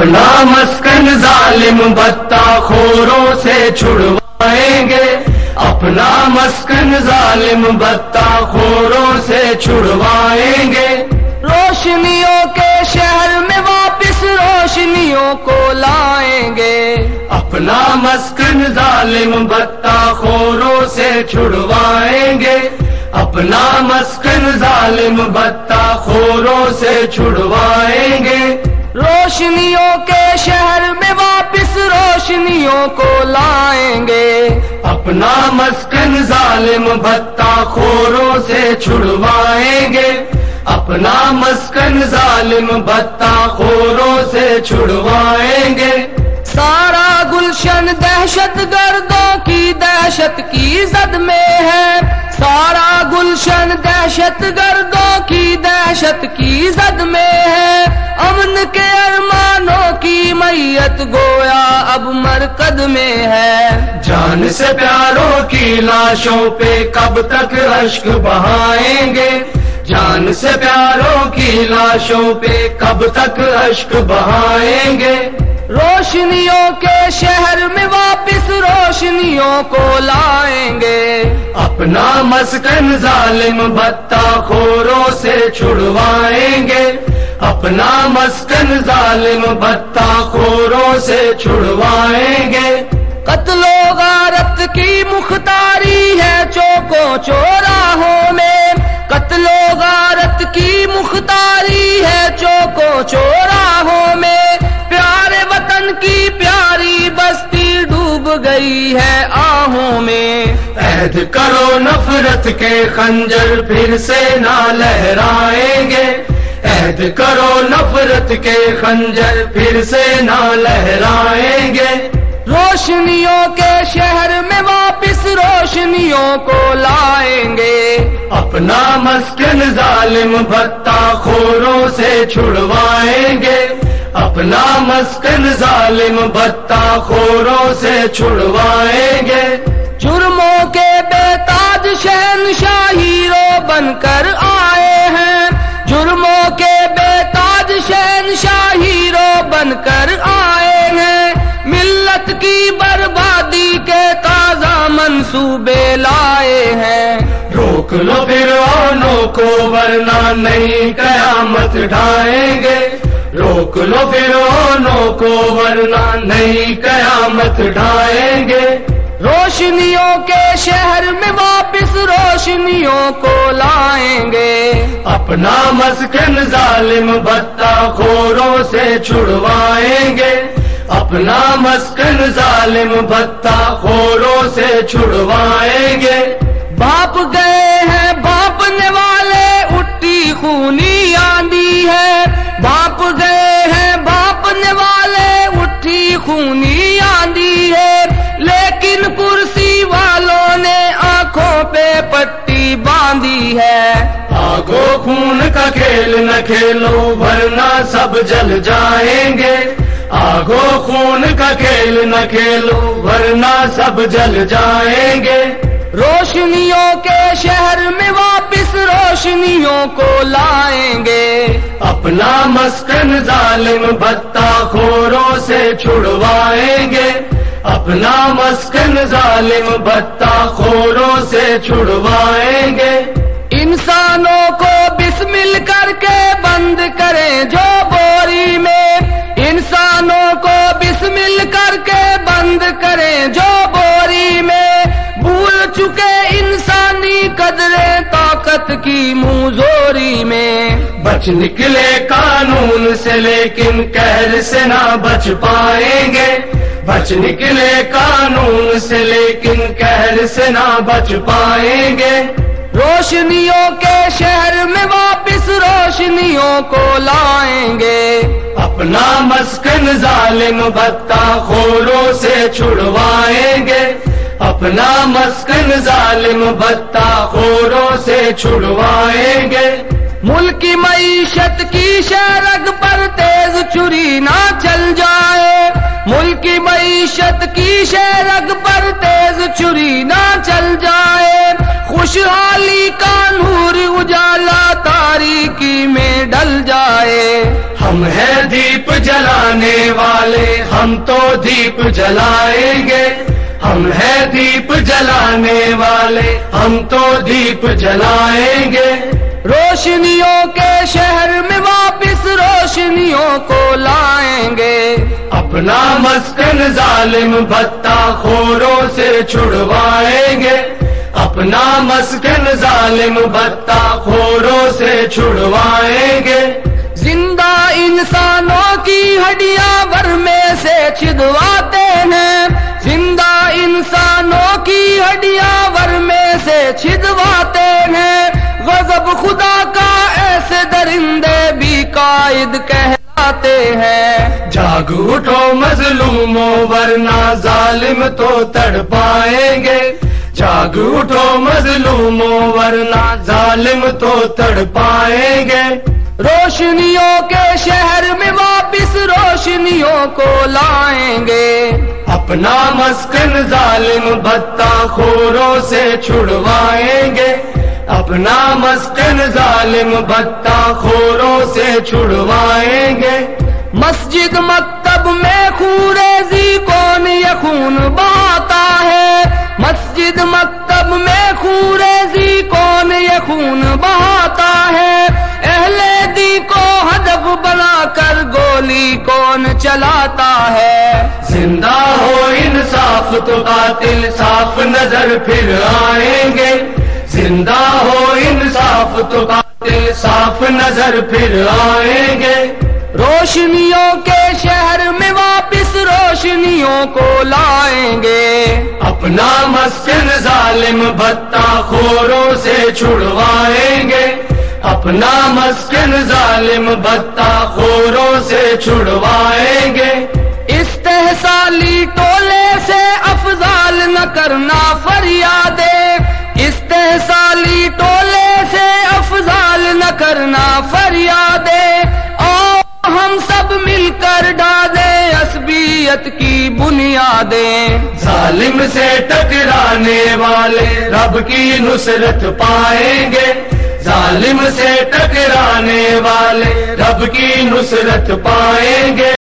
اپنا مسکن ظالم بتا خوروں سے چھڑوائیں گے۔ اپنا مسکن ظالم بتا خوروں سے چھڑوائیں گے۔ روشنیوں کے شہر میں واپس روشنیوں کو لائیں گے۔ اپنا مسکن ظالم بتا خوروں سے چھڑوائیں گے۔ اپنا مسکن ظالم بتا خوروں سے چھڑوائیں گے۔ روشنیوں کے شہر میں واپس روشنیوں کو لائیں گے۔ اپنا مسکن ظالم بتا خوروں سے چھڑوائیں گے۔ اپنا مسکن ظالم بتا خوروں سے چھڑوائیں گے۔ سارا گلشن دہشت گردوں کی دہشت کی زد میں ہے۔ سارا گلشن دہشت گردوں کی دہشت کی زد میت گویا اب مرکد میں ہے۔ جان سے پیاروں کی لاشوں پہ کب تک اشک بہائیں گے؟ جان سے پیاروں کی لاشوں پہ کب تک اشک بہائیں گے؟ روشنیوں کے شہر میں واپس روشنیوں کو لائیں گے۔ اپنا مسکن ظالم بتا خوروں سے چھڑوائیں گے۔ اپنا مسکن ظالم بتا خوروں سے چھڑوائیں گے۔ قتل و غارت کی مختاری ہے چوکو چوراہوں میں۔ قتل و غارت کی مختاری ہے چوکو چوراہوں میں۔ پیارے وطن کی پیاری بستی ڈوب گئی ہے آہوں میں۔ عہد کرو نفرت کے خنجر پھر سے نہ لہرائیں گے۔ عہد کرو نفرت کے خنجر پھر سے نہ لہرائیں گے۔ روشنیوں کے شہر میں واپس روشنیوں کو لائیں گے۔ اپنا مسکن ظالم بتا خوروں سے چھڑوائیں گے۔ اپنا مسکن ظالم بتا خوروں سے چھڑوائیں گے۔ جرموں کے بے تاج شہن شاہیرو بن کر منصوبے لائے ہیں۔ روک لو فرعونوں کو ورنہ نہیں قیامت ڈھائیں گے۔ روک لو فرعونوں کو ورنہ نہیں قیامت ڈھائیں گے۔ روشنیوں کے شہر میں واپس روشنیوں کو لائیں گے۔ اپنا مسکن ظالم بتا خوروں سے چھڑوائیں گے۔ اپنا مسکن ظالم بتا خوروں سے چھڑوائیں گے۔ باپ گئے ہیں باپنے والے اٹھی خونی آندھی ہے۔ باپ گئے ہیں باپنے والے اٹھی خونی آندھی ہے۔ لیکن کرسی والوں نے آنکھوں پہ پٹی باندھی ہے۔ آگو خون کا کھیل نہ کھیلو ورنہ سب جل جائیں گے۔ آگو خون کا کھیل نہ کھیلو ورنہ سب جل جائیں گے۔ روشنیوں کے شہر میں واپس روشنیوں کو لائیں گے۔ اپنا مسکن ظالم بتا خوروں سے چھڑوائیں گے۔ اپنا مسکن ظالم بتا خوروں سے چھڑوائیں گے۔ انسانوں کی موزوری میں۔ بچ نکلے قانون سے لیکن قہر سے نہ بچ پائیں گے۔ بچ نکلے قانون سے لیکن قہر سے نہ بچ پائیں گے۔ روشنیوں کے شہر میں واپس روشنیوں کو لائیں گے۔ اپنا مسکن ظالم بتا خوروں سے چھڑوائیں گے۔ اپنا مسکن ظالم بتا خوروں سے چھڑوائیں گے۔ ملک کی معیشت کی شرگ پر تیز چری نہ چل جائے۔ ملک کی معیشت کی شرگ پر تیز چری نہ چل جائے۔ خوشحالی کا نور اجالا تاریکی میں ڈل جائے۔ ہم ہم ہیں دیپ جلانے والے ہم تو دیپ جلائیں گے۔ ہم ہیں دیپ جلانے والے ہم تو دیپ جلائیں گے۔ روشنیوں کے شہر میں واپس روشنیوں کو لائیں گے۔ اپنا مسکن ظالم بتا خوروں سے چھڑوائیں گے۔ اپنا مسکن ظالم بتا خوروں سے چھڑوائیں گے۔ زندہ انسانوں کی ہڈیاں بر میں سے چھدواتے ہڈیاں بر میں سے چھدواتے ہیں۔ غضب خدا کا ایسے درندے بھی قائد کہلاتے ہیں۔ جاگ اٹھو مظلوموں ورنہ ظالم تو تڑ پائیں گے۔ جاگ اٹھو مظلوموں ورنہ ظالم تو تڑ پائیں گے۔ روشنیوں کے شہر میں واپس روشنیوں کو لائیں گے۔ اپنا مسکن ظالم بتا خوروں سے چھڑوائیں گے۔ اپنا مسکن ظالم بتا خوروں سے چھڑوائیں گے۔ مسجد مکتب میں خوریزی کون یہ خون بہاتا کون چلاتا ہے۔ زندہ ہو انصاف، تو قاتل صاف نظر پھر آئیں گے۔ زندہ ہو انصاف، تو قاتل صاف نظر پھر آئیں گے۔ روشنیوں کے شہر میں واپس روشنیوں کو لائیں گے۔ اپنا مسکن ظالم بتا خوروں سے چھڑوائیں گے۔ اپنا مسکن ظالم بتا خوروں سے چھڑوائیں گے۔ استحصالی ٹولے سے افضال نہ کرنا فریادے استحصالی ٹولے سے افضال نہ کرنا فریادے اور ہم سب مل کر ڈالے عصبیت کی بنیادیں۔ ظالم سے ٹکرانے والے رب کی نصرت پائیں گے۔ ظالم سے ٹکرانے والے رب کی نصرت پائیں گے۔